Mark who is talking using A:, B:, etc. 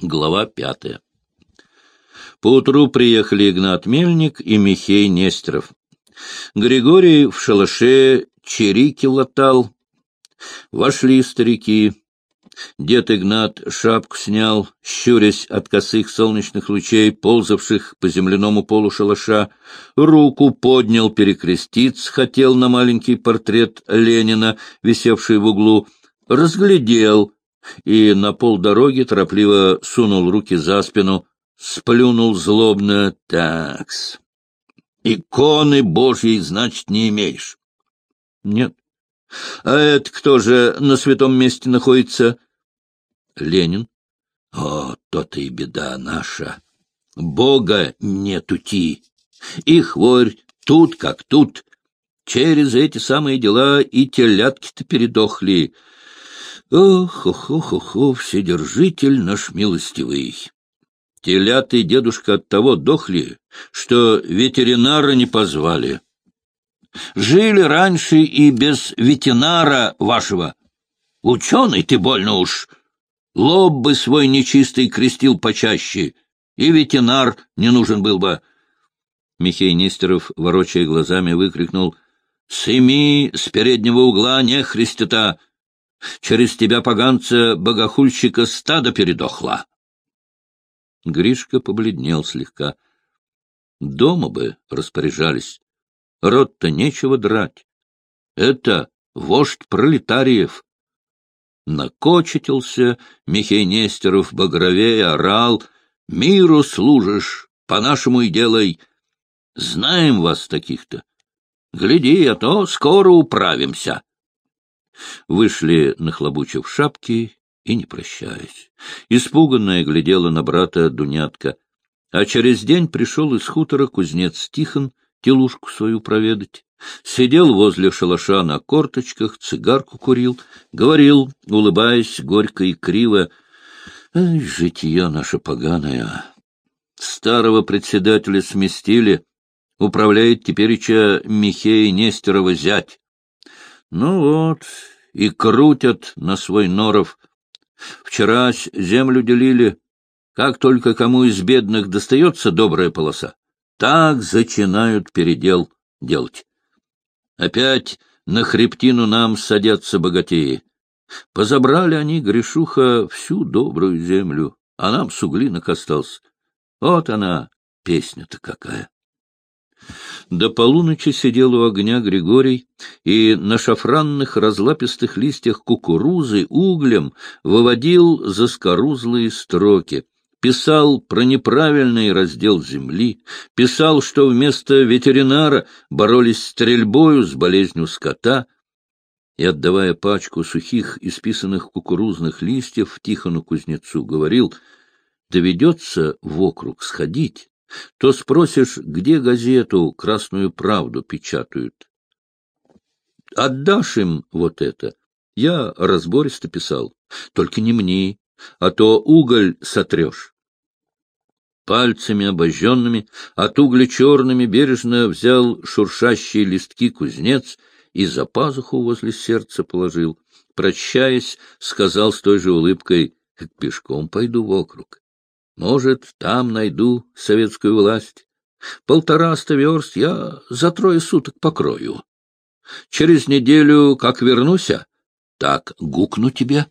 A: Глава пятая. Поутру приехали Игнат Мельник и Михей Нестеров. Григорий в шалаше черики латал. Вошли старики. Дед Игнат шапку снял, щурясь от косых солнечных лучей, ползавших по земляному полу шалаша, руку поднял перекреститься, хотел на маленький портрет Ленина, висевший в углу, разглядел — и на полдороги торопливо сунул руки за спину, сплюнул злобно «Такс». «Иконы Божьей, значит, не имеешь?» «Нет». «А это кто же на святом месте находится?» «Ленин». «О, то-то и беда наша. Бога нетути. И хворь тут как тут. Через эти самые дела и телятки-то передохли». Ох, ох, ох, ох, ох, вседержитель наш милостивый! Телята и дедушка от того дохли, что ветеринара не позвали. Жили раньше и без ветеринара вашего. Ученый ты больно уж. Лоб бы свой нечистый крестил почаще, и ветеринар не нужен был бы. Михей Нестеров, ворочая глазами, выкрикнул — Семи с переднего угла не христята! Через тебя, поганца, богохульщика, стадо передохла. Гришка побледнел слегка. Дома бы распоряжались. Рот-то нечего драть. Это вождь пролетариев. Накочетился Михей Нестеров багровее, орал. Миру служишь, по-нашему и делай. Знаем вас таких-то. Гляди, а то скоро управимся. Вышли, нахлобучив шапки и не прощаясь. Испуганная глядела на брата Дунятка. А через день пришел из хутора кузнец Тихон телушку свою проведать. Сидел возле шалаша на корточках, цигарку курил, говорил, улыбаясь горько и криво, «Ай, житье наше поганое! Старого председателя сместили, управляет тепереча Михея Нестерова зять. Ну вот, и крутят на свой норов. Вчера землю делили. Как только кому из бедных достается добрая полоса, так зачинают передел делать. Опять на хребтину нам садятся богатеи. Позабрали они, грешуха, всю добрую землю, а нам суглинок остался. Вот она, песня-то какая. До полуночи сидел у огня Григорий, и на шафранных разлапистых листьях кукурузы углем выводил заскорузлые строки. Писал про неправильный раздел земли, писал, что вместо ветеринара боролись стрельбою с болезнью скота, и, отдавая пачку сухих исписанных кукурузных листьев Тихону Кузнецу, говорил, доведется в округ сходить, то спросишь, где газету «Красную правду» печатают. Отдашь им вот это. Я разбористо писал. Только не мне, а то уголь сотрешь. Пальцами обожженными, от угля черными, бережно взял шуршащие листки кузнец и за пазуху возле сердца положил. Прощаясь, сказал с той же улыбкой, — пешком пойду в округ. Может, там найду советскую власть. Полтораста верст я за трое суток покрою. Через неделю, как вернусь, так гукну тебе.